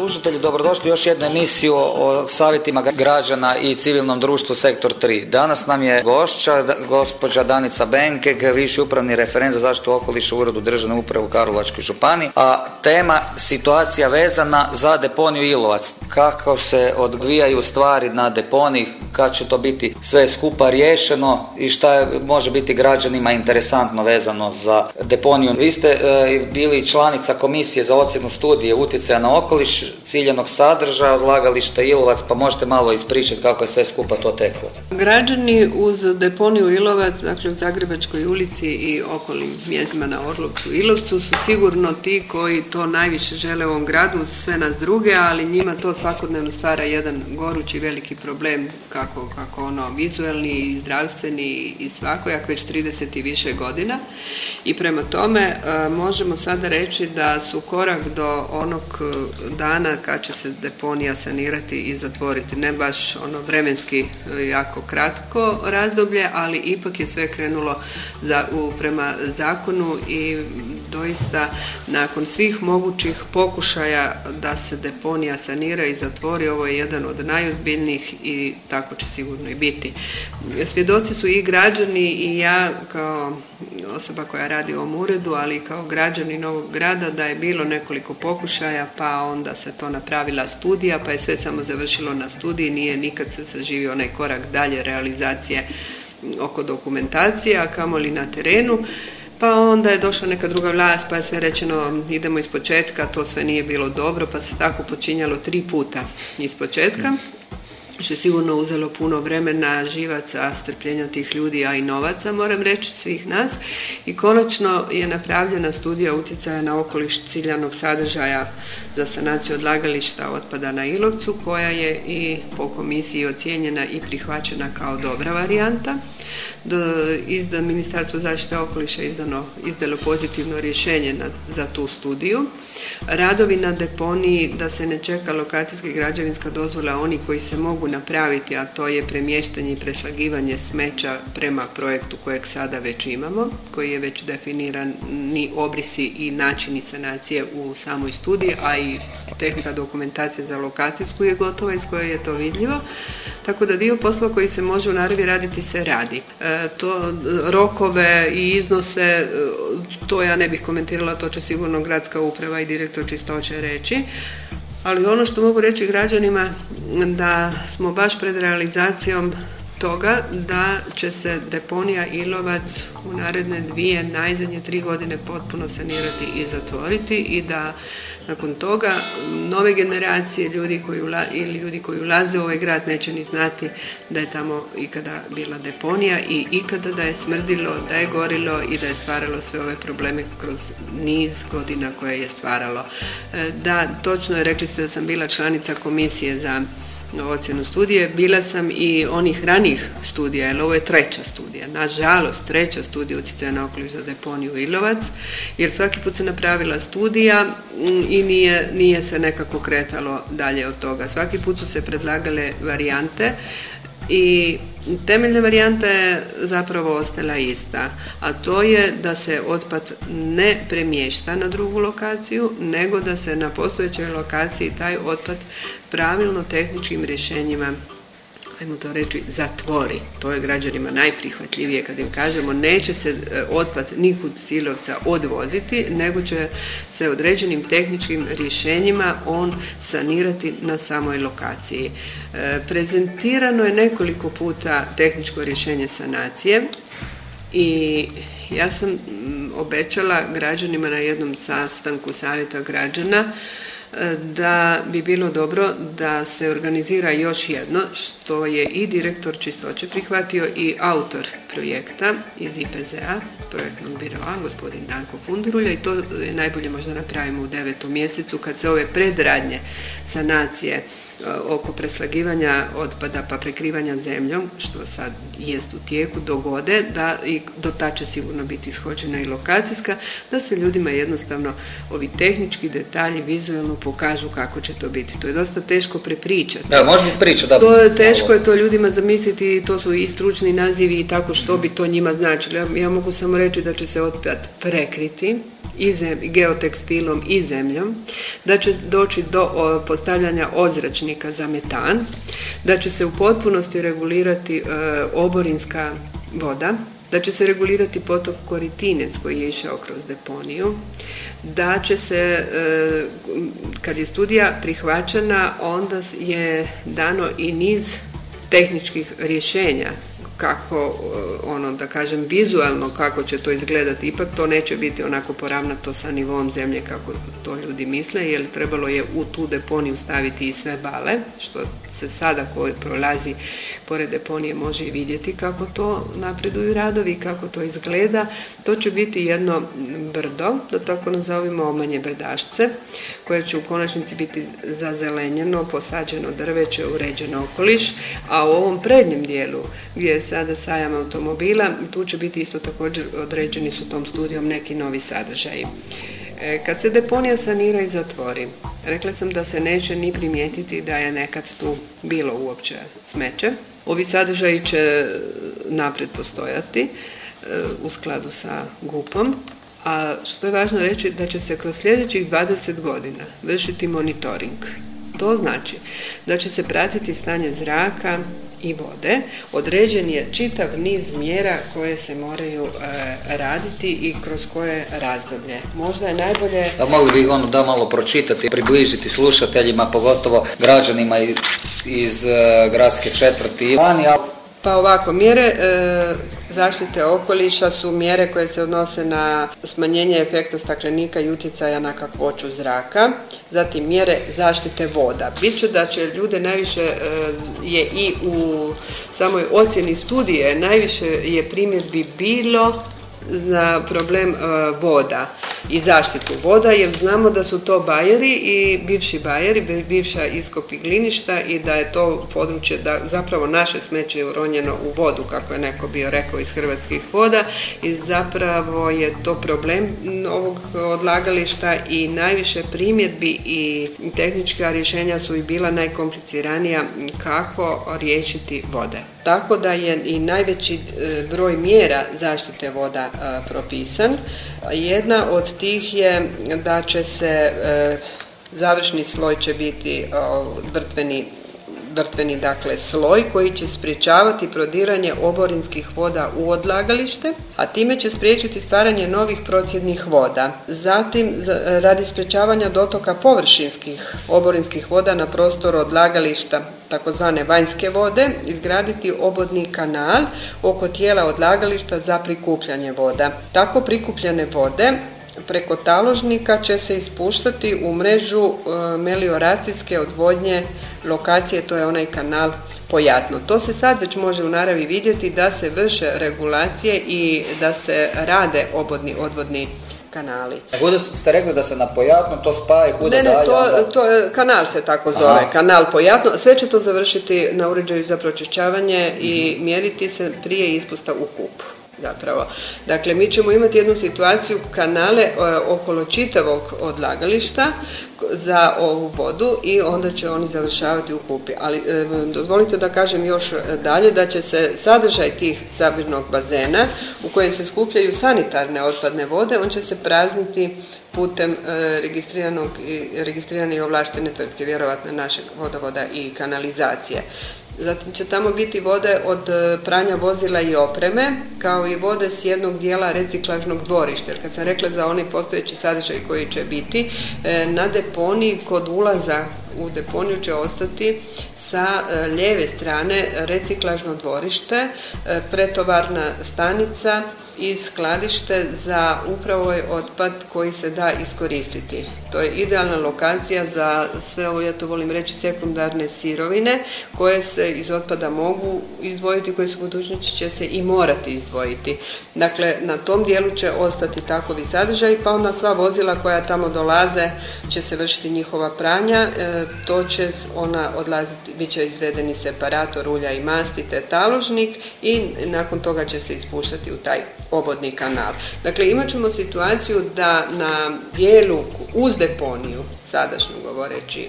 Slušatelji, dobrodošli u još jednu emisiju o savjetima građana i civilnom društvu Sektor 3. Danas nam je gošća, gospođa Danica Benkeg, viši upravni referent za zaštitu okoliša u Uredu državne uprave u Karlovačkoj županiji, a tema situacija vezana za deponiju Ilovac. Kako se odvijaju stvari na deponiji, kad će to biti sve skupa riješeno i šta može biti građanima interesantno vezano za deponiju. Vi ste e, bili članica komisije za ocjenu studije utjecaja na okoliš, Bitches. Ciljenog sadržaja, odlagališta Ilovac, pa možete malo ispričati kako je sve skupa to teklo. Građani uz deponiju Ilovac, dakle u Zagrebačkoj ulici i okolnim mjestima na Orlovcu Ilovcu su sigurno ti koji to najviše žele u ovom gradu, sve nas druge, ali njima to svakodnevno stvara jedan gorući veliki problem kako, kako ono vizualni i zdravstveni i svakojak već 30 i više godina i prema tome e, možemo sada reći da su korak do onog dana kad će se deponija sanirati i zatvoriti. Ne baš ono vremenski e, jako kratko razdoblje, ali ipak je sve krenulo za, u, prema zakonu i doista nakon svih mogućih pokušaja da se deponija sanira i zatvori, ovo je jedan od najozbiljnijih i tako će sigurno i biti. Svjedoci su i građani i ja kao osoba koja radi u ovom uredu, ali i kao građani Novog grada da je bilo nekoliko pokušaja, pa onda se to napravila studija, pa je sve samo završilo na studiji, nije nikad se saživio onaj korak dalje realizacije oko dokumentacije, a kamoli na terenu. Pa onda je došla neka druga vlast, pa je sve rečeno idemo iz početka, to sve nije bilo dobro, pa se tako počinjalo tri puta iz početka što sigurno uzelo puno vremena, živaca, strpljenja tih ljudi, a i novaca, moram reći, svih nas. I konačno je napravljena studija utjecaja na okoliš ciljanog sadržaja za sanaciju odlagališta otpada na Ilovcu, koja je i po komisiji ocijenjena i prihvaćena kao dobra varijanta. Izda, Ministarstvo zaštite okoliša izdano, izdalo pozitivno rješenje na, za tu studiju. Radovi na deponiji da se ne čeka lokacijska građevinska dozvola oni koji se mogu napraviti, a to je premještanje i preslagivanje smeća prema projektu kojeg sada već imamo, koji je već definiran ni obrisi i načini sanacije u samoj studiji, a i tehnika dokumentacije za lokacijsku je gotova iz koje je to vidljivo. Tako da dio posla koji se može u naravi raditi se radi. E, to rokove i iznose, e, to ja ne bih komentirala, to će sigurno gradska uprava i direktor čistoće reći. Ali ono što mogu reći građanima da smo baš pred realizacijom toga da će se deponija Ilovac u naredne dvije, najzadnje tri godine potpuno sanirati i zatvoriti i da nakon toga nove generacije ljudi koji ili ljudi koji ulaze u ovaj grad neće ni znati da je tamo ikada bila deponija i ikada da je smrdilo, da je gorilo i da je stvaralo sve ove probleme kroz niz godina koje je stvaralo. E, da, točno je, rekli ste da sam bila članica komisije za ocjenu studije. Bila sam i onih ranijih studija, jer ovo je treća studija. Nažalost, treća studija utjecaja na okoliš za deponiju Ilovac, jer svaki put se napravila studija mm, i nije, nije se nekako kretalo dalje od toga. Svaki put su se predlagale varijante i Temeljna varijanta je zapravo ostala ista, a to je da se otpad ne premješta na drugu lokaciju, nego da se na postojećoj lokaciji taj otpad pravilno tehničkim rješenjima ajmo to reći, zatvori. To je građanima najprihvatljivije kad im kažemo neće se e, otpad nikud silovca odvoziti, nego će se određenim tehničkim rješenjima on sanirati na samoj lokaciji. E, prezentirano je nekoliko puta tehničko rješenje sanacije i ja sam obećala građanima na jednom sastanku savjeta građana da bi bilo dobro da se organizira još jedno što je i direktor čistoće prihvatio i autor projekta iz IPZ-a, projektnog biroa, gospodin Danko Fundirulja i to je najbolje možda napravimo u devetom mjesecu kad se ove predradnje sanacije E, oko preslagivanja otpada pa prekrivanja zemljom, što sad jest u tijeku, dogode, da i do ta će sigurno biti ishođena i lokacijska, da se ljudima jednostavno ovi tehnički detalji vizualno pokažu kako će to biti. To je dosta teško prepričati. Da, možda priča, da. To je teško je to ljudima zamisliti, to su i stručni nazivi i tako što bi to njima značilo. Ja, ja mogu samo reći da će se otpad prekriti, i geotekstilom i zemljom, da će doći do postavljanja ozračnika za metan, da će se u potpunosti regulirati e, oborinska voda, da će se regulirati potok Koritinec koji je išao kroz deponiju, da će se, e, kad je studija prihvaćena, onda je dano i niz tehničkih rješenja kako, eh, ono da kažem, vizualno kako će to izgledati. Ipak to neće biti onako poravnato sa nivom zemlje kako to ljudi misle, jer trebalo je u tu deponiju staviti i sve bale, što se sada koji prolazi pored deponije može i vidjeti kako to napreduju radovi, kako to izgleda. To će biti jedno brdo, da tako nazovimo manje brdašce, koje će u konačnici biti zazelenjeno, posađeno drveće, uređeno okoliš, a u ovom prednjem dijelu gdje je sada sajam automobila, tu će biti isto također određeni su tom studijom neki novi sadržaji. E, kad se deponija sanira i zatvori, rekla sam da se neće ni primijetiti da je nekad tu bilo uopće smeće. Ovi sadržaji će naprijed postojati e, u skladu sa gupom, a što je važno reći da će se kroz sljedećih 20 godina vršiti monitoring. To znači da će se pratiti stanje zraka, i vode, određen je čitav niz mjera koje se moraju e, raditi i kroz koje razdoblje. Možda je najbolje... Da mogli bi ono da malo pročitati, približiti slušateljima, pogotovo građanima iz, iz e, gradske četvrti. Pa ovako, mjere e, zaštite okoliša su mjere koje se odnose na smanjenje efekta staklenika i utjecaja na kakvoću zraka, zatim mjere zaštite voda. Biće da će ljude najviše e, je i u samoj ocjeni studije najviše je primjedbi bilo na problem e, voda i zaštitu voda jer znamo da su to bajeri i bivši bajeri, bivša iskop i gliništa i da je to područje da zapravo naše smeće je uronjeno u vodu kako je neko bio rekao iz hrvatskih voda i zapravo je to problem ovog odlagališta i najviše primjedbi i tehnička rješenja su i bila najkompliciranija kako riješiti vode. Tako da je i najveći e, broj mjera zaštite voda e, propisan. Jedna od tih je da će se e, završni sloj će biti vrtveni vrtveni dakle sloj koji će spriječavati prodiranje oborinskih voda u odlagalište, a time će spriječiti stvaranje novih procjednih voda. Zatim, radi sprječavanja dotoka površinskih oborinskih voda na prostoru odlagališta takozvane vanjske vode, izgraditi obodni kanal oko tijela odlagališta za prikupljanje voda. Tako prikupljene vode preko taložnika će se ispuštati u mrežu e, melioracijske odvodnje lokacije, to je onaj kanal Pojatno. To se sad već može u naravi vidjeti da se vrše regulacije i da se rade obodni odvodni kanali. Kuda ste rekli da se na Pojatno to spaja kuda ne, ne, To, to je, kanal se tako zove, kanal Pojatno. Sve će to završiti na uređaju za pročišćavanje i mjeriti se prije ispusta u kupu zapravo. Dakle, mi ćemo imati jednu situaciju kanale e, okolo čitavog odlagališta za ovu vodu i onda će oni završavati u kupi. Ali e, dozvolite da kažem još dalje da će se sadržaj tih sabirnog bazena u kojem se skupljaju sanitarne otpadne vode, on će se prazniti putem e, registriranog, registrirane i ovlaštene tvrtke, vjerovatno našeg vodovoda i kanalizacije. Zatim će tamo biti vode od e, pranja vozila i opreme, kao i vode s jednog dijela reciklažnog dvorišta. Kad sam rekla za onaj postojeći sadržaj koji će biti, e, na deponiji kod ulaza u deponiju će ostati sa e, lijeve strane reciklažno dvorište, pretovarna stanica i skladište za upravo otpad koji se da iskoristiti. To je idealna lokacija za sve ovo, ja to volim reći, sekundarne sirovine koje se iz otpada mogu izdvojiti, koje su budućnosti će se i morati izdvojiti. Dakle, na tom dijelu će ostati takovi sadržaj, pa onda sva vozila koja tamo dolaze će se vršiti njihova pranja, e, to će ona odlaziti, bit će izvedeni separator ulja i masti te taložnik i nakon toga će se ispuštati u taj obodni kanal. Dakle, imat ćemo situaciju da na dijelu uz deponiju, sadašnju govoreći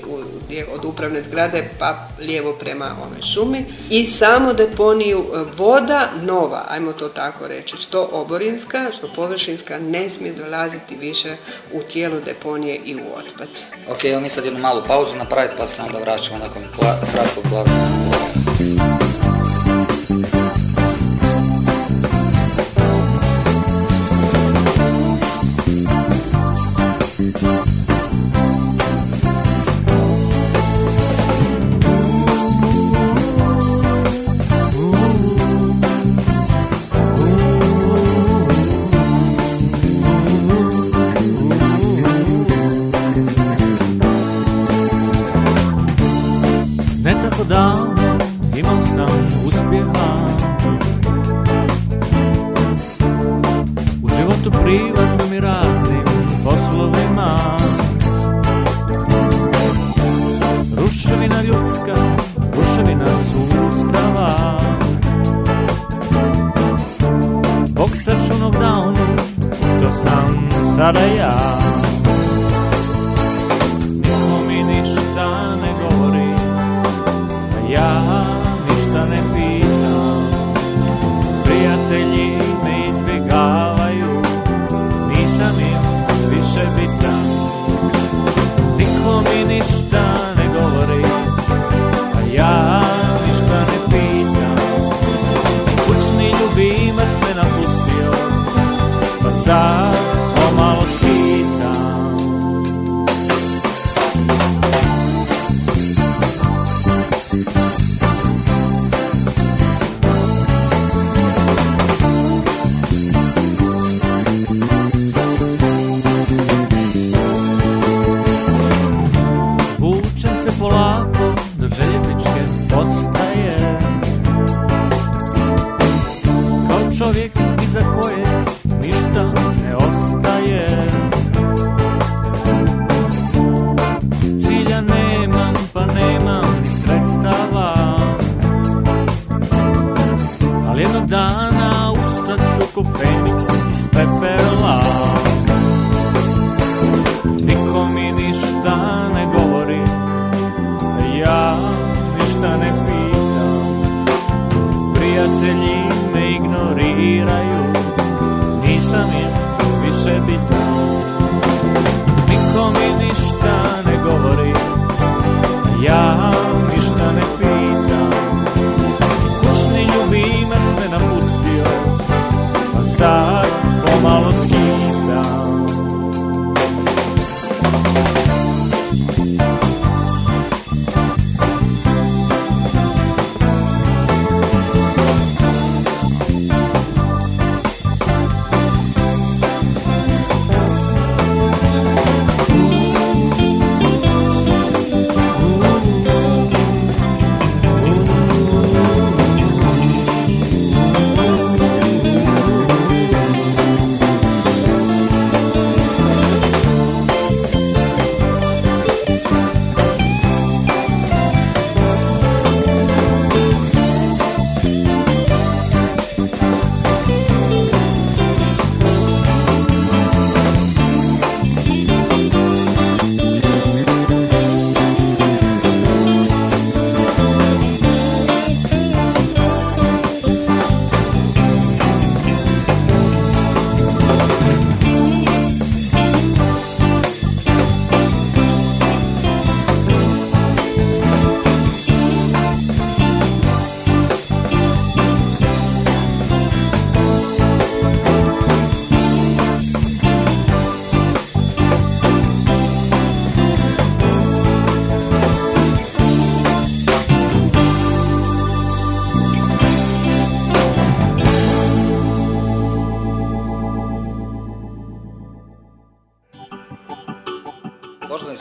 od upravne zgrade pa lijevo prema onoj šumi i samo deponiju e, voda nova, ajmo to tako reći, što oborinska, što površinska ne smije dolaziti više u tijelu deponije i u otpad. Ok, evo mi sad jednu malu pauzu napraviti pa se onda vraćamo nakon kratkog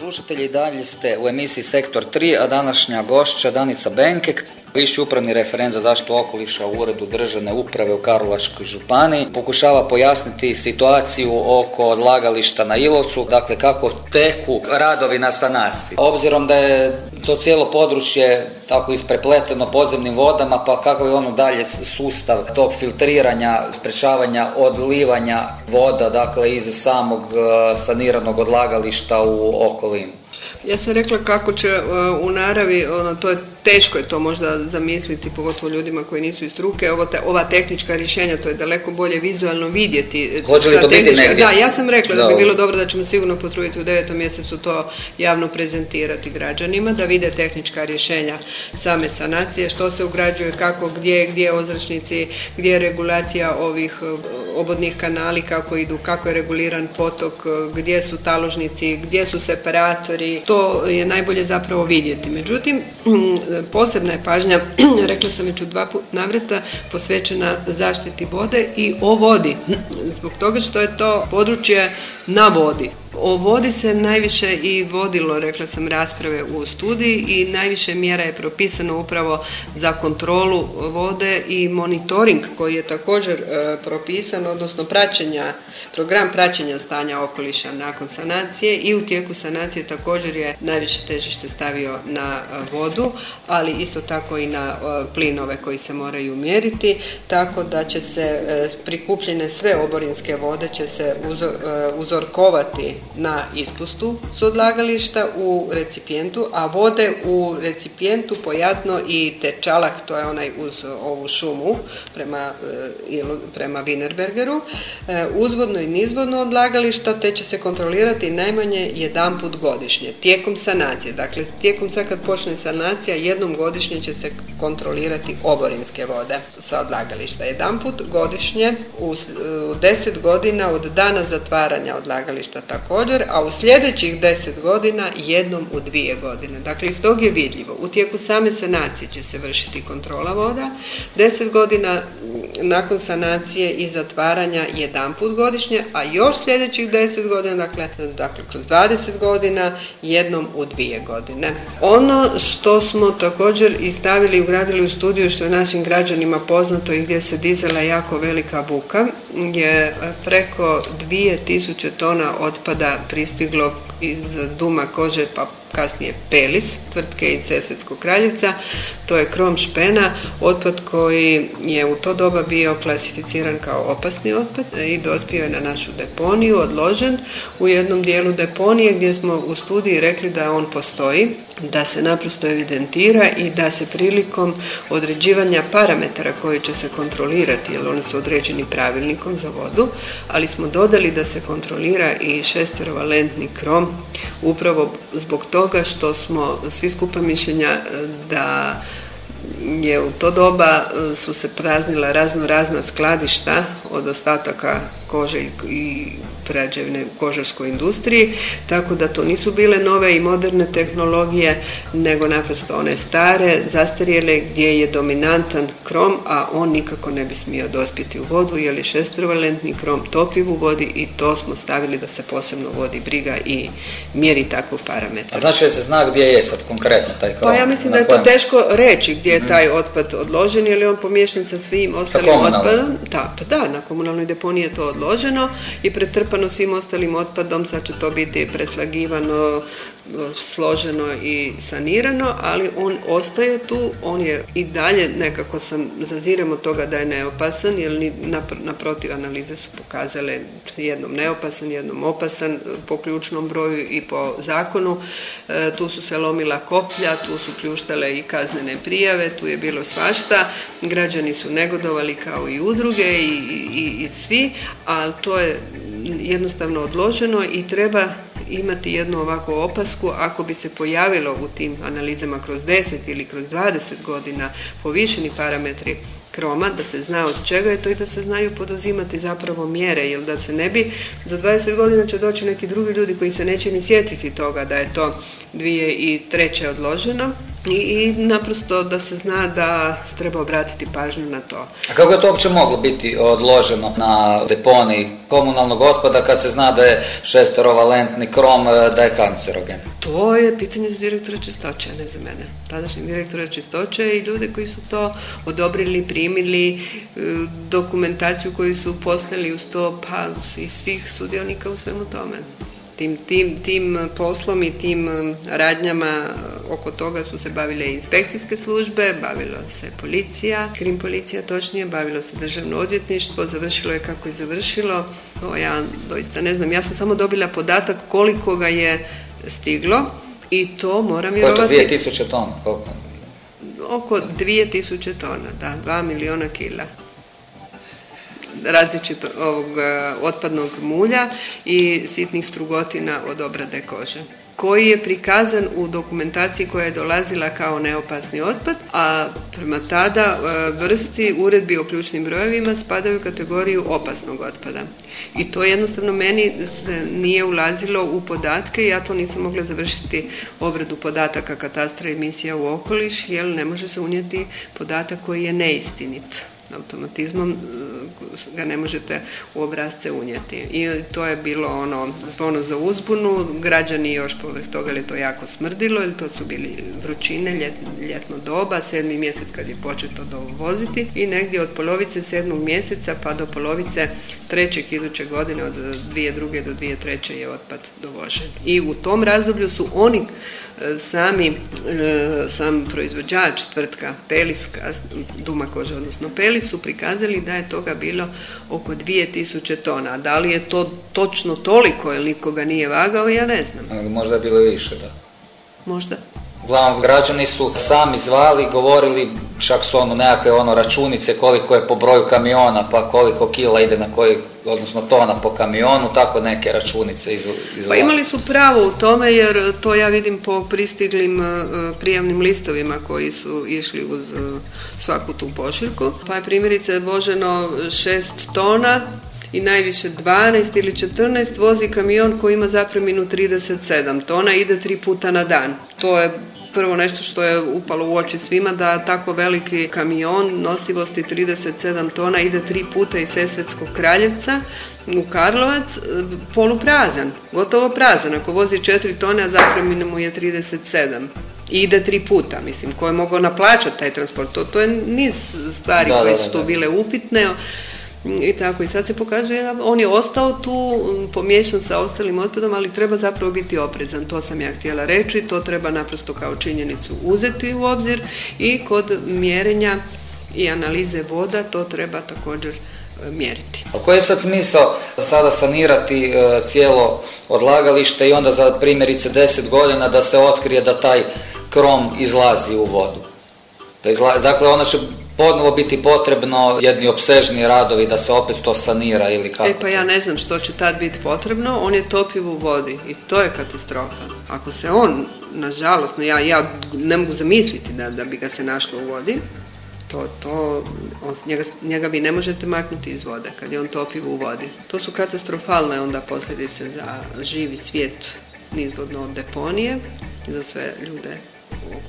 slušatelji, dalje ste u emisiji Sektor 3, a današnja gošća Danica Benkek, viši upravni referent za zaštitu okoliša u Uredu državne uprave u Karlovačkoj županiji, pokušava pojasniti situaciju oko odlagališta na Ilovcu, dakle kako teku radovi na sanaciji. Obzirom da je to cijelo područje tako isprepleteno podzemnim vodama, pa kako je ono dalje sustav tog filtriranja, sprečavanja odlivanja voda, dakle iz samog eh, saniranog odlagališta u okolinu. Ja sam rekla kako će e, u naravi, ono, to je teško je to možda zamisliti, pogotovo ljudima koji nisu iz struke, ovo te, ova tehnička rješenja, to je daleko bolje vizualno vidjeti. Hoće li to biti negdje? Da, ja sam rekla da, bi bilo dobro da ćemo sigurno potruditi u devetom mjesecu to javno prezentirati građanima, da vide tehnička rješenja same sanacije, što se ugrađuje, kako, gdje, gdje ozračnici, gdje je regulacija ovih e, obodnih kanali, kako idu, kako je reguliran potok, e, gdje su taložnici, gdje su separatori, to je najbolje zapravo vidjeti. Međutim, posebna je pažnja, rekla sam već u dva put navrata, posvećena zaštiti vode i o vodi. Zbog toga što je to područje na vodi. O vodi se najviše i vodilo, rekla sam, rasprave u studiji i najviše mjera je propisano upravo za kontrolu vode i monitoring koji je također e, propisan, odnosno praćenja, program praćenja stanja okoliša nakon sanacije i u tijeku sanacije također je najviše težište stavio na e, vodu, ali isto tako i na e, plinove koji se moraju mjeriti, tako da će se prikupljene sve oborinske vode će se uzorkovati na ispustu s odlagališta u recipijentu, a vode u recipijentu pojatno i tečalak, to je onaj uz ovu šumu prema, e, prema Wienerbergeru, e, uzvodno i nizvodno odlagališta, te će se kontrolirati najmanje jedan put godišnje, tijekom sanacije. Dakle, tijekom sad kad počne sanacija, jednom godišnje će se kontrolirati oborinske vode sa odlagališta. Jedan put godišnje u deset godina od dana zatvaranja odlagališta tako također, a u sljedećih deset godina jednom u dvije godine. Dakle, iz tog je vidljivo. U tijeku same sanacije će se vršiti kontrola voda. Deset godina nakon sanacije i zatvaranja jedan put godišnje, a još sljedećih deset godina, dakle, dakle kroz 20 godina, jednom u dvije godine. Ono što smo također istavili i ugradili u studiju, što je našim građanima poznato i gdje se dizela jako velika buka, je preko 2000 tona otpada pristiglo iz Duma kože pa kasnije Pelis, tvrtke iz Sesvetskog kraljevca. To je krom špena, otpad koji je u to doba bio klasificiran kao opasni otpad i dospio je na našu deponiju, odložen u jednom dijelu deponije gdje smo u studiji rekli da on postoji, da se naprosto evidentira i da se prilikom određivanja parametara koji će se kontrolirati, jer oni su određeni pravilnikom za vodu, ali smo dodali da se kontrolira i šesterovalentni krom upravo zbog toga što smo svi skupa mišljenja e, da je u to doba e, su se praznila razno razna skladišta od ostataka kože i prerađevine u kožarskoj industriji, tako da to nisu bile nove i moderne tehnologije, nego naprosto one stare, zastarjele, gdje je dominantan krom, a on nikako ne bi smio dospjeti u vodu, jer je šestrovalentni krom topiv u vodi i to smo stavili da se posebno vodi briga i mjeri takvu parametar. A znači da se zna gdje je sad konkretno taj krom? Pa ja mislim da je to teško reći gdje je mhm. taj otpad odložen, jer je on pomiješan sa svim ostalim otpadom. Da, pa da, na komunalnoj deponiji je to odloženo i pretrpano svim ostalim otpadom, sad će to biti preslagivano, složeno i sanirano, ali on ostaje tu, on je i dalje nekako sam zazirem od toga da je neopasan, jer naprotiv analize su pokazale jednom neopasan, jednom opasan po ključnom broju i po zakonu. E, tu su se lomila koplja, tu su pljuštale i kaznene prijave, tu je bilo svašta. Građani su negodovali kao i udruge i, i, i svi, ali to je jednostavno odloženo i treba imati jednu ovakvu opasku ako bi se pojavilo u tim analizama kroz 10 ili kroz 20 godina povišeni parametri kroma, da se zna od čega je to i da se znaju poduzimati zapravo mjere, jer da se ne bi, za 20 godina će doći neki drugi ljudi koji se neće ni sjetiti toga da je to dvije i treće odloženo i, i naprosto da se zna da treba obratiti pažnju na to. A kako je to uopće moglo biti odloženo na deponiji komunalnog otpada kad se zna da je šestorovalentni krom, da je kancerogen? To je pitanje za direktora čistoće, ne za mene. Tadašnjeg direktora čistoće i ljude koji su to odobrili, primili, e, dokumentaciju koju su poslali uz to, pa i svih sudionika u svemu tome. Tim, tim, tim poslom i tim radnjama oko toga su se bavile inspekcijske službe, bavilo se policija, krim policija točnije, bavilo se državno odvjetništvo, završilo je kako je završilo. To ja doista ne znam, ja sam samo dobila podatak koliko ga je stiglo i to moram vjerovati... Koliko? 2000 tona? Koliko? Oko 2000 tona, da, 2 miliona kila različito ovog e, otpadnog mulja i sitnih strugotina od obrade kože koji je prikazan u dokumentaciji koja je dolazila kao neopasni otpad, a prema tada e, vrsti uredbi o ključnim brojevima spadaju u kategoriju opasnog otpada. I to jednostavno meni nije ulazilo u podatke, ja to nisam mogla završiti obradu podataka katastra emisija u okoliš, jer ne može se unijeti podatak koji je neistinit automatizmom e, ga ne možete u obrazce unijeti. I to je bilo ono zvono za uzbunu, građani još povrh toga je to jako smrdilo, jer to su bili vrućine, ljetno doba, sedmi mjesec kad je početo dovoziti i negdje od polovice sedmog mjeseca pa do polovice trećeg iduće godine od dvije druge do dvije treće je otpad dovožen. I u tom razdoblju su oni sami, e, sam proizvođač tvrtka Pelis, Duma kože, odnosno Pelis su prikazali da je toga bilo oko 2000 tona. Da li je to točno toliko ili nikoga nije vagao, ja ne znam. možda je bilo više, da. Možda. Uglavnom, građani su sami zvali, govorili, čak su ono nekakve ono računice koliko je po broju kamiona, pa koliko kila ide na koji, odnosno tona po kamionu, tako neke računice iz, Pa imali su pravo u tome jer to ja vidim po pristiglim e, prijavnim listovima koji su išli uz e, svaku tu pošiljku. Pa je primjerice voženo 6 tona i najviše 12 ili 14 vozi kamion koji ima zapreminu 37 tona, ide tri puta na dan. To je prvo nešto što je upalo u oči svima da tako veliki kamion nosivosti 37 tona ide tri puta iz Sesvetskog kraljevca u Karlovac poluprazan, gotovo prazan. Ako vozi 4 tone, a zapremina mu je 37 i ide tri puta, mislim, ko je mogao naplaćati taj transport. To, to je niz stvari koje su tu bile upitne i tako. I sad se pokazuje da on je ostao tu pomiješan sa ostalim otpadom, ali treba zapravo biti oprezan. To sam ja htjela reći, to treba naprosto kao činjenicu uzeti u obzir i kod mjerenja i analize voda to treba također e, mjeriti. A koji je sad smisao sada sanirati e, cijelo odlagalište i onda za primjerice deset godina da se otkrije da taj krom izlazi u vodu? dakle, ono će ponovo biti potrebno jedni obsežni radovi da se opet to sanira ili kako? E pa ja ne znam što će tad biti potrebno, on je topiv u vodi i to je katastrofa. Ako se on, nažalost, ja, ja ne mogu zamisliti da, da bi ga se našlo u vodi, to, to on, njega, njega vi ne možete maknuti iz vode kad je on topiv u vodi. To su katastrofalne onda posljedice za živi svijet nizvodno od deponije, za sve ljude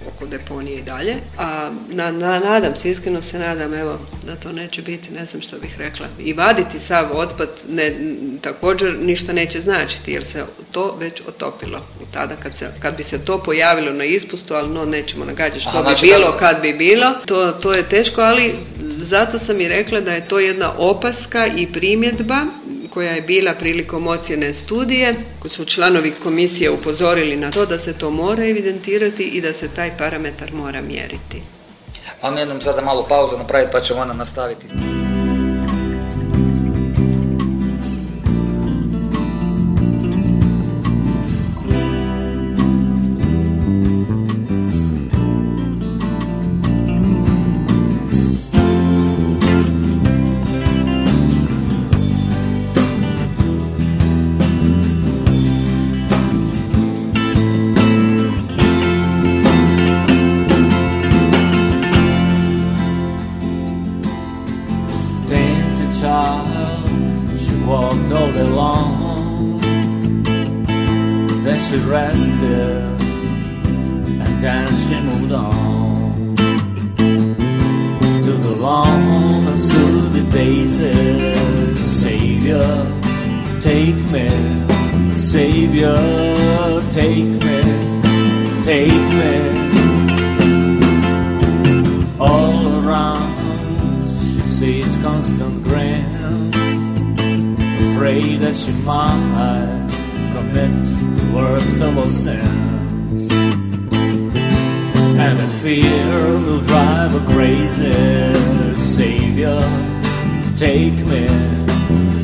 oko deponije i dalje. A na, na, nadam se, iskreno se nadam, evo, da to neće biti, ne znam što bih rekla. I vaditi sav otpad ne, također ništa neće značiti, jer se to već otopilo u tada kad, se, kad bi se to pojavilo na ispustu, ali no, nećemo nagađati što bi znači bilo kad bi bilo. To, to je teško, ali zato sam i rekla da je to jedna opaska i primjedba koja je bila prilikom ocjene studije, koji su članovi komisije upozorili na to da se to mora evidentirati i da se taj parametar mora mjeriti. Mi jednom sada malu pauzu napraviti pa ćemo onda nastaviti.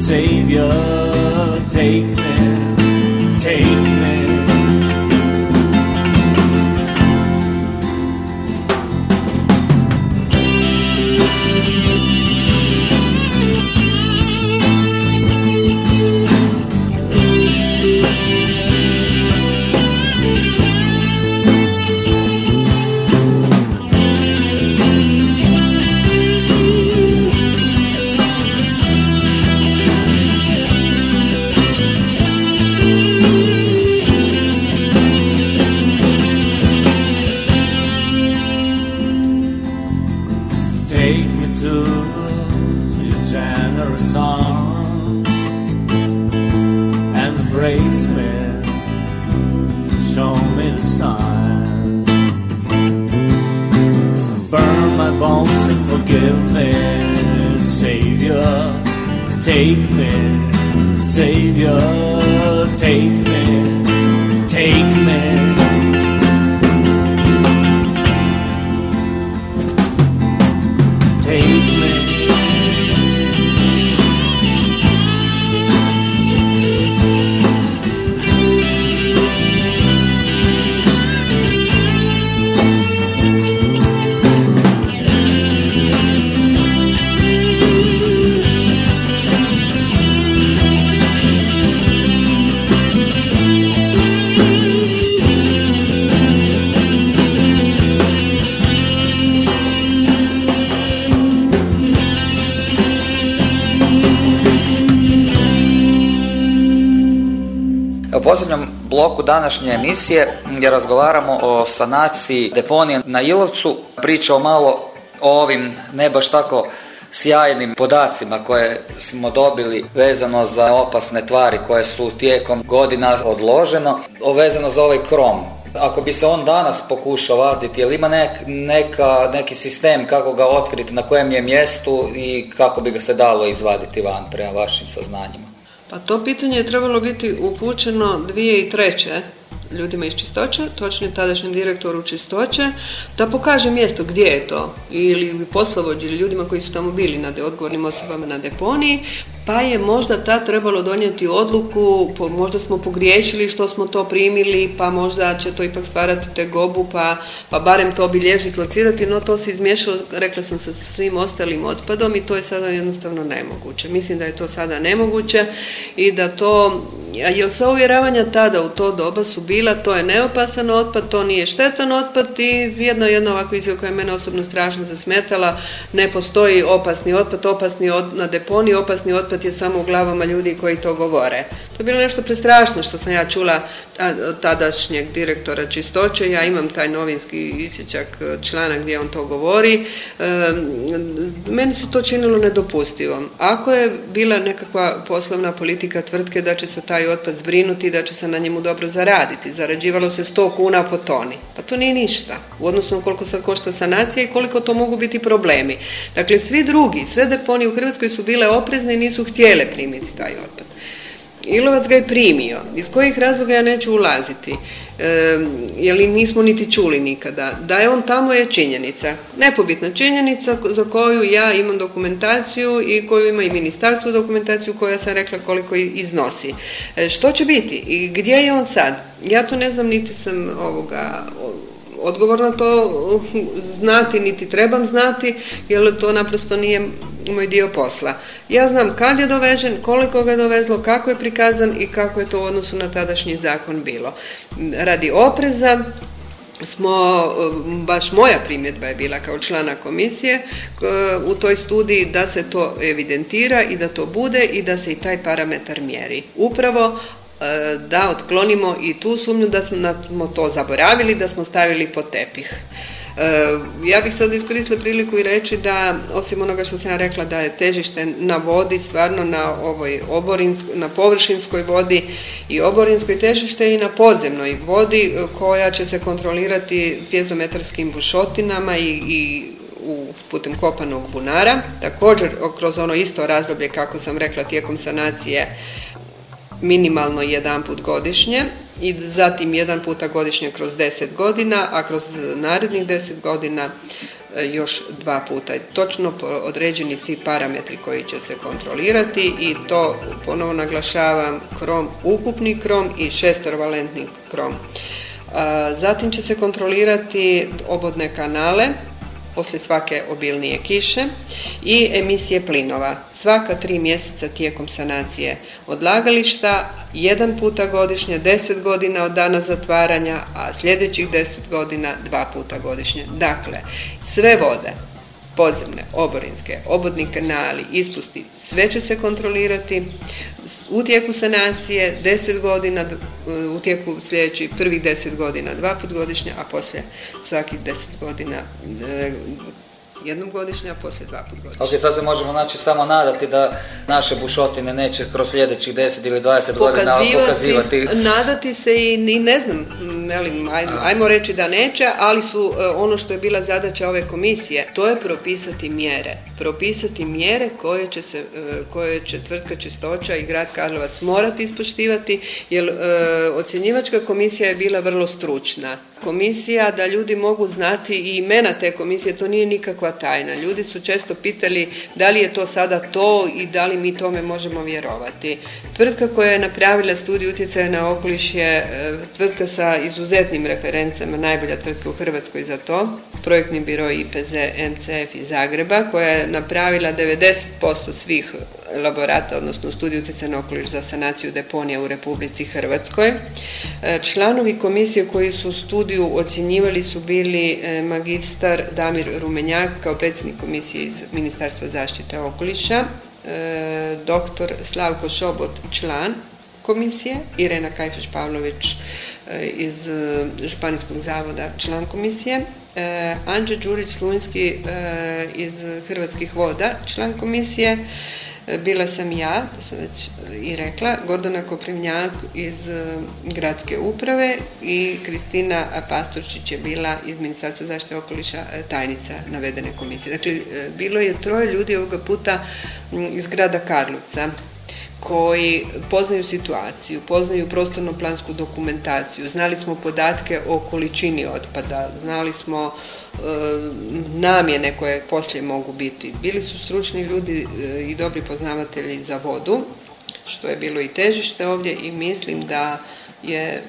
Savior, take me, take me. Bloku današnje emisije gdje razgovaramo o sanaciji deponije na Ilovcu, pričao malo o ovim ne baš tako sjajnim podacima koje smo dobili vezano za opasne tvari koje su tijekom godina odloženo, vezano za ovaj krom. Ako bi se on danas pokušao vaditi, jel ima nek, neka, neki sistem kako ga otkriti, na kojem je mjestu i kako bi ga se dalo izvaditi van prema vašim saznanjima? Pa to pitanje je trebalo biti upućeno 2003. ljudima iz čistoće, točnije tadašnjem direktoru čistoće, da pokaže mjesto gdje je to, ili poslovođi ili ljudima koji su tamo bili na odgovornim osobama na deponiji, pa je možda tad trebalo donijeti odluku, po- možda smo pogriješili što smo to primili, pa možda će to ipak stvarati tegobu, pa, pa barem to obilježiti, locirati, no to se izmiješalo, rekla sam, sa svim ostalim otpadom i to je sada jednostavno nemoguće. Mislim da je to sada nemoguće i da to, jer sva uvjeravanja tada u to doba su bila, to je neopasan otpad, to nije štetan otpad i jedna jedna ovakva izjava koja je mene osobno strašno zasmetala, ne postoji opasni otpad, opasni od, na deponiji, opasni otpad je samo u glavama ljudi koji to govore. To je bilo nešto prestrašno što sam ja čula od tadašnjeg direktora čistoće, ja imam taj novinski isječak e, članak gdje on to govori, E, meni se to činilo nedopustivom. Ako je bila nekakva poslovna politika tvrtke da će se taj otpad zbrinuti, da će se na njemu dobro zaraditi, zarađivalo se 100 kuna po toni, pa to nije ništa u odnosu koliko sad košta sanacija i koliko to mogu biti problemi. Dakle, svi drugi, sve deponije u Hrvatskoj su bile oprezne i nisu htjele primiti taj otpad. Ilovac ga je primio. Iz kojih razloga ja neću ulaziti? E, jer nismo niti čuli nikada. Da je on tamo je činjenica. Nepobitna činjenica za koju ja imam dokumentaciju i koju ima i ministarstvo dokumentaciju koja sam rekla koliko iznosi. E, što će biti i gdje je on sad? Ja to ne znam niti sam ovoga odgovor na to znati, niti trebam znati, jer to naprosto nije moj dio posla. Ja znam kad je dovežen, koliko ga je dovezlo, kako je prikazan i kako je to u odnosu na tadašnji zakon bilo. Radi opreza, smo, baš moja primjedba je bila kao člana komisije u toj studiji da se to evidentira i da to bude i da se i taj parametar mjeri. Upravo da otklonimo i tu sumnju da smo to zaboravili, da smo stavili pod tepih. E, ja bih sad iskoristila priliku i reći da, osim onoga što sam ja rekla da je težište na vodi, stvarno na ovoj oborinskoj, na površinskoj vodi i oborinskoj težište i na podzemnoj vodi e, koja će se kontrolirati pjezometarskim bušotinama i, i u, putem kopanog bunara. Također kroz ono isto razdoblje kako sam rekla tijekom sanacije minimalno jedan put godišnje i zatim jedan puta godišnje kroz 10 godina, a kroz narednih 10 godina e, još dva puta. Točno određeni svi parametri koji će se kontrolirati i to ponovo naglašavam krom, ukupni krom i šestorovalentni krom. Zatim će se kontrolirati obodne kanale poslije svake obilnije kiše i emisije plinova. Svaka tri mjeseca tijekom sanacije odlagališta, jedan puta godišnje, deset godina od dana zatvaranja, a sljedećih deset godina dva puta godišnje. Dakle, sve vode, podzemne, oborinske, obodni kanali, ispusti, sve će se kontrolirati u tijeku sanacije 10 godina, u tijeku sljedećih prvih 10 godina dva put godišnje, a poslije svakih 10 godina e, jednom godišnje, a poslije dva put godišnje. Ok, sad se možemo znači samo nadati da naše bušotine neće kroz sljedećih 10 ili 20 godina pokazivati. Nadati se i, i ne znam, ajmo, ajmo reći da neće, ali su e, ono što je bila zadaća ove komisije, to je propisati mjere. Propisati mjere koje će, se, e, koje će tvrtka Čistoća i grad Karlovac morati ispoštivati, jer e, ocjenjivačka komisija je bila vrlo stručna komisija da ljudi mogu znati i imena te komisije, to nije nikakva tajna. Ljudi su često pitali da li je to sada to i da li mi tome možemo vjerovati. Tvrtka koja je napravila studiju utjecaja na okoliš je e, tvrtka sa izuzetnim referencama, najbolja tvrtka u Hrvatskoj za to, projektni biro IPZ MCF iz Zagreba, koja je napravila 90% svih elaborata, odnosno studiju utjecaja na okoliš za sanaciju deponija u Republici Hrvatskoj. E, članovi komisije koji su studiju ocjenjivali su bili e, magistar Damir Rumenjak kao predsjednik komisije iz Ministarstva zaštite okoliša, e, doktor Slavko Šobot, član komisije, Irena Kajfeš-Pavlović iz Županijskog zavoda, član komisije, Anđe Đurić-Slunjski iz Hrvatskih voda, član komisije, bila sam ja, to sam već i rekla, Gordana Koprivnjak iz e, gradske uprave i Kristina Pastorčić je bila iz Ministarstva zaštite okoliša e, tajnica navedene komisije. Dakle, e, bilo je troje ljudi ovoga puta iz grada Karlovca koji poznaju situaciju, poznaju prostorno-plansku dokumentaciju, znali smo podatke o količini otpada, znali smo e, namjene koje poslije mogu biti. Bili su stručni ljudi e, i dobri poznavatelji za vodu, što je bilo i težište ovdje i mislim da je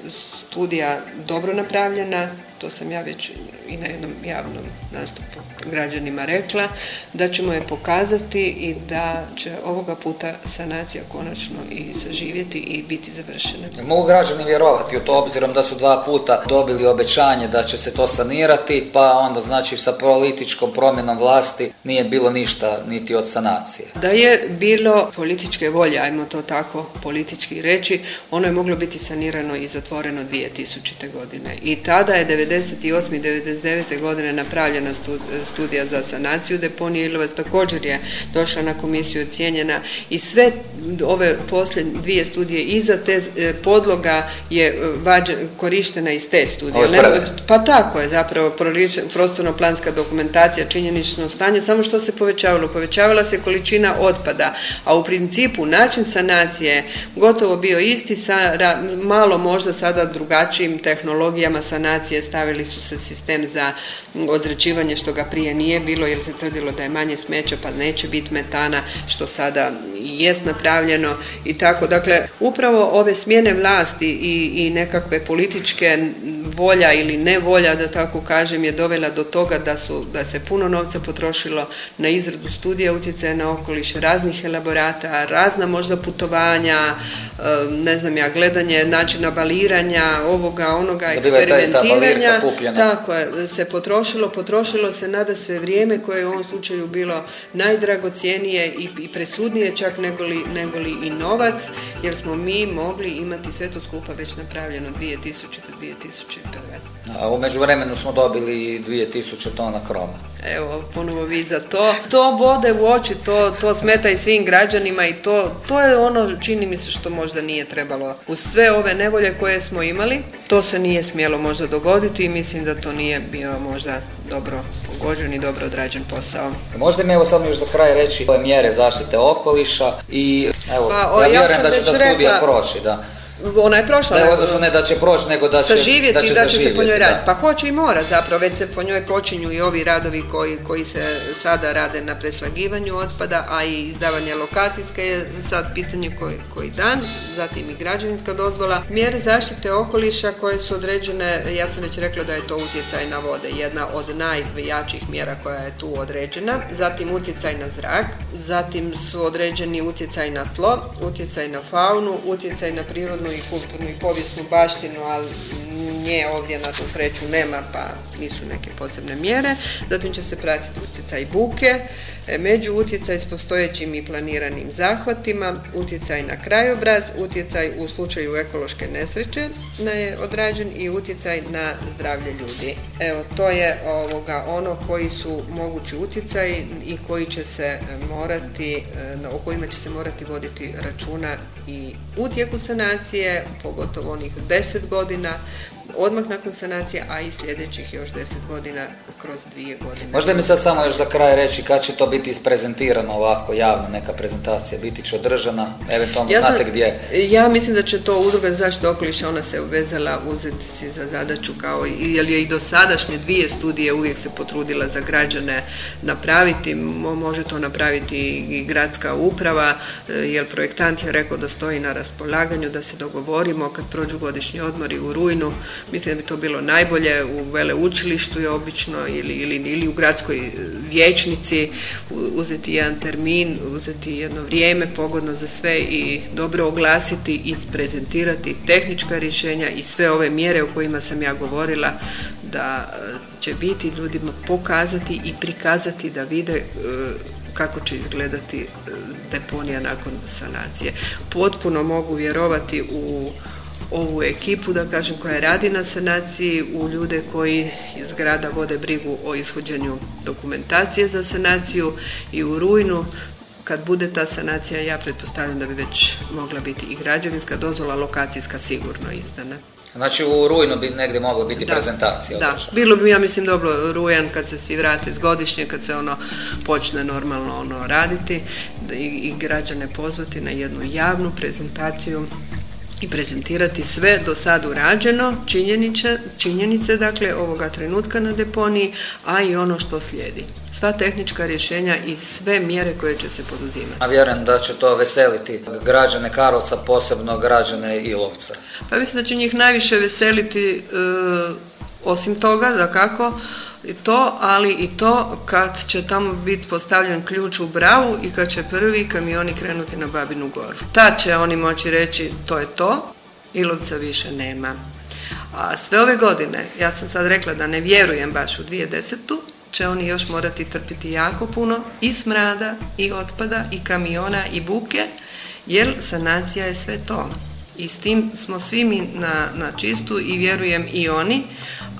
studija dobro napravljena, to sam ja već i na jednom javnom nastupu građanima rekla, da ćemo je pokazati i da će ovoga puta sanacija konačno i saživjeti i biti završena. Mogu građani vjerovati u to obzirom da su dva puta dobili obećanje da će se to sanirati, pa onda znači sa političkom promjenom vlasti nije bilo ništa niti od sanacije. Da je bilo političke volje, ajmo to tako politički reći, ono je moglo biti sanirano i zatvoreno 2000. godine. I tada je 98. i 99. godine napravljena studija za sanaciju deponije Ilovac, također je došla na komisiju ocijenjena i sve ove posljednje dvije studije iza te e, podloga je e, vađen, korištena iz te studije. pa tako je zapravo prostorno-planska dokumentacija, činjenično stanje, samo što se povećavalo. Povećavala se količina otpada, a u principu način sanacije gotovo bio isti, sa, malo možda sada drugačijim tehnologijama sanacije stavili su se sistem za ozračivanje što ga prije nije bilo jer se tvrdilo da je manje smeća pa neće biti metana što sada jest napravljeno i tako. Dakle, upravo ove smjene vlasti i, i nekakve političke volja ili nevolja, da tako kažem, je dovela do toga da, su, da se puno novca potrošilo na izradu studija utjecaja na okoliš, raznih elaborata, razna možda putovanja, ne znam ja, gledanje načina baliranja, ovoga, onoga, eksperimentiranja. tako je, se potrošilo, potrošilo se nada sve vrijeme koje je u ovom slučaju bilo najdragocijenije i, i presudnije čak negoli, negoli i novac, jer smo mi mogli imati sve to skupa već napravljeno 2000. 2001. A u međuvremenu smo dobili 2000 tona kroma. Evo, ponovo vi za to. To bode u oči, to, to smeta i svim građanima i to, to je ono, čini mi se, što možda nije trebalo. Uz sve ove nevolje koje smo imali, to se nije smjelo možda dogoditi i mislim da to nije bio možda dobro pogođen i dobro odrađen posao. Možda mi evo samo još za kraj reći ove mjere zaštite okoliša i evo, pa, ja vjerujem da će ta studija proći, da. Ona je prošla. Ne, odnosno ne da će proći, nego da će saživjeti, da će, da će se po njoj raditi. Pa hoće i mora zapravo, već se po njoj počinju i ovi radovi koji, koji se sada rade na preslagivanju otpada, a i izdavanje lokacijske je sad pitanje koji, koji dan, zatim i građevinska dozvola. Mjere zaštite okoliša koje su određene, ja sam već rekla da je to utjecaj na vode, jedna od najjačih mjera koja je tu određena, zatim utjecaj na zrak, zatim su određeni utjecaj na tlo, utjecaj na faunu, utjecaj na prirodnu i kulturnu i povijesnu baštinu, ali nje ovdje na tu sreću nema pa nisu neke posebne mjere. Zatim će se pratiti utjecaj buke, među utjecaj s postojećim i planiranim zahvatima, utjecaj na krajobraz, utjecaj u slučaju ekološke nesreće je odrađen i utjecaj na zdravlje ljudi. Evo, to je ovoga ono koji su mogući utjecaj i koji će se morati, e, o kojima će se morati voditi računa i u tijeku sanacije, pogotovo onih deset godina, odmah nakon sanacije, a i sljedećih još deset godina kroz dvije godine. Možda mi sad samo još za kraj reći kad će to biti isprezentirano ovako javno, neka prezentacija biti će održana, eventualno ja znate gdje? Ja mislim da će to udruga za zaštitu okoliša, ona se obvezala uzeti si za zadaću kao i, jer je i do sadašnje dvije studije uvijek se potrudila za građane napraviti, može to napraviti i gradska uprava, e, jer projektant je rekao da stoji na raspolaganju, da se dogovorimo kad prođu godišnji odmori u rujnu, Mislim da bi to bilo najbolje u veleučilištu je obično ili, ili, ili u gradskoj vijećnici uzeti jedan termin, uzeti jedno vrijeme pogodno za sve i dobro oglasiti i prezentirati tehnička rješenja i sve ove mjere o kojima sam ja govorila da e, će biti ljudima pokazati i prikazati da vide e, kako će izgledati e, deponija nakon sanacije. Potpuno mogu vjerovati u ovu ekipu, da kažem, koja radi na sanaciji, u ljude koji iz grada vode brigu o ishođenju dokumentacije za sanaciju i u rujnu kad bude ta sanacija, ja pretpostavljam da bi već mogla biti i građevinska dozvola, lokacijska sigurno izdana. Znači u rujnu bi negdje mogla biti prezentacija. Da, bilo bi ja mislim dobro rujan kad se svi vrate iz godišnje, kad se ono počne normalno ono raditi i, i građane pozvati na jednu javnu prezentaciju i prezentirati sve do sad urađeno, činjenice, činjenice dakle ovoga trenutka na deponiji, a i ono što slijedi. Sva tehnička rješenja i sve mjere koje će se poduzimati. A vjerujem da će to veseliti građane Karlovca, posebno građane Ilovca. Pa mislim da će njih najviše veseliti e, osim toga, da kako, to, ali i to kad će tamo biti postavljen ključ u bravu i kad će prvi kamioni krenuti na Babinu goru. Tad će oni moći reći to je to, Ilovca više nema. A sve ove godine, ja sam sad rekla da ne vjerujem baš u 2010 će oni još morati trpiti jako puno i smrada i otpada i kamiona i buke, jer sanacija je sve to. I s tim smo svi mi na, na čistu i vjerujem i oni,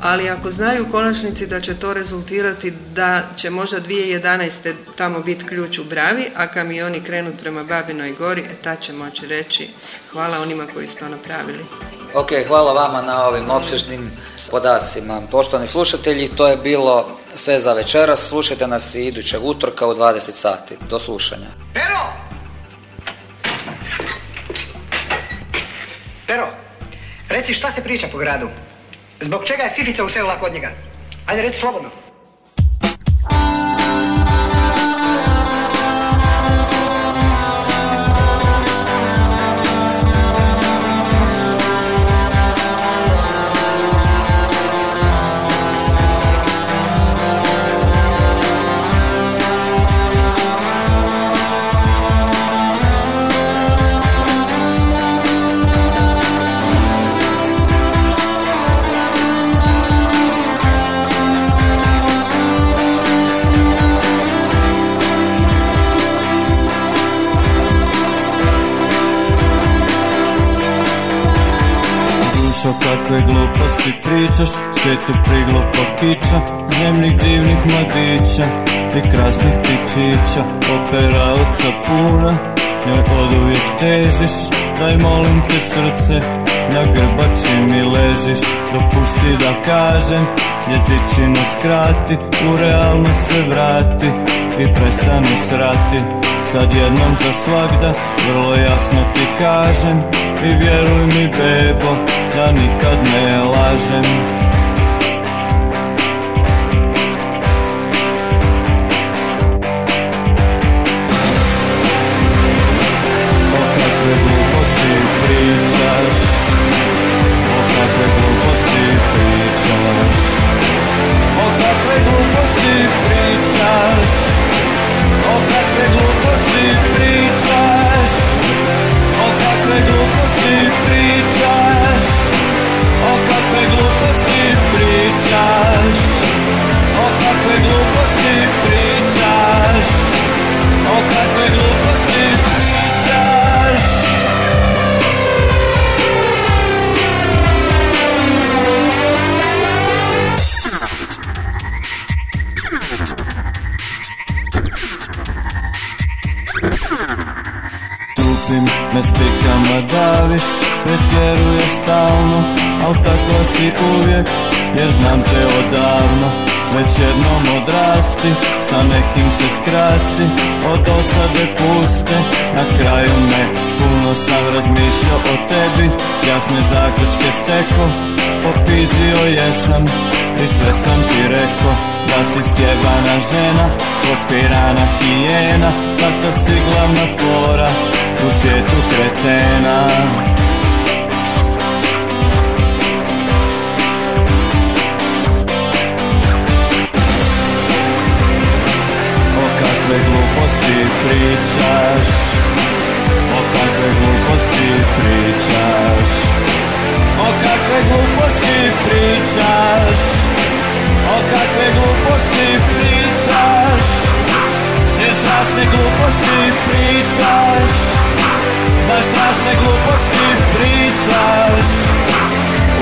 ali ako znaju u konačnici da će to rezultirati da će možda 2011. tamo biti ključ u bravi, a kamioni krenut prema Babinoj gori, e ta će moći reći hvala onima koji su to napravili. Ok, hvala vama na ovim opsežnim podacima. Poštovani slušatelji, to je bilo sve za večeras. Slušajte nas i idućeg utorka u 20 sati. Do slušanja. Pero! Pero, reci šta se priča po gradu? Zbog čega je Fifica uselila kod njega? Ajde, reci slobodno. Kakve gluposti pričaš Svijetu priglupo kiča Zemljih divnih mladića I krasnih Opera od sapuna Njoj od uvijek težiš. Daj molim te srce Na grbači mi ležiš. Dopusti da kažem Jezičinu skrati U realnost se vrati I prestani srati. Sad jednom za svakda Vrlo jasno ti kažem I vjeruj mi bebo Nikad ne lažem Me spikama daviš, pretjeruje stalno Al tako si uvijek, jer znam te odavno. Već jednom odrasti, sa nekim se skrasi Od osade puste, na kraju ne Puno sam razmišljao o tebi, jasne zaključke steko Popizdio jesam i sve sam ti rekao. Da si sjebana žena, kopirana hijena Zato si glavna fora u svijetu kretena. O kakve gluposti pričaš gluposti pričaš? O kakve gluposti pričaš? O kakve gluposti pričaš? Ne strašne gluposti pričaš? Da strašne gluposti pričaš?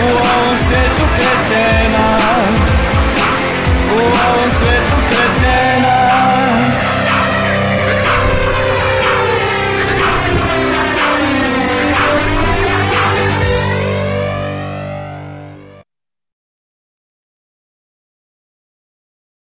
U ovom svijetu kretena. U ovom svijetu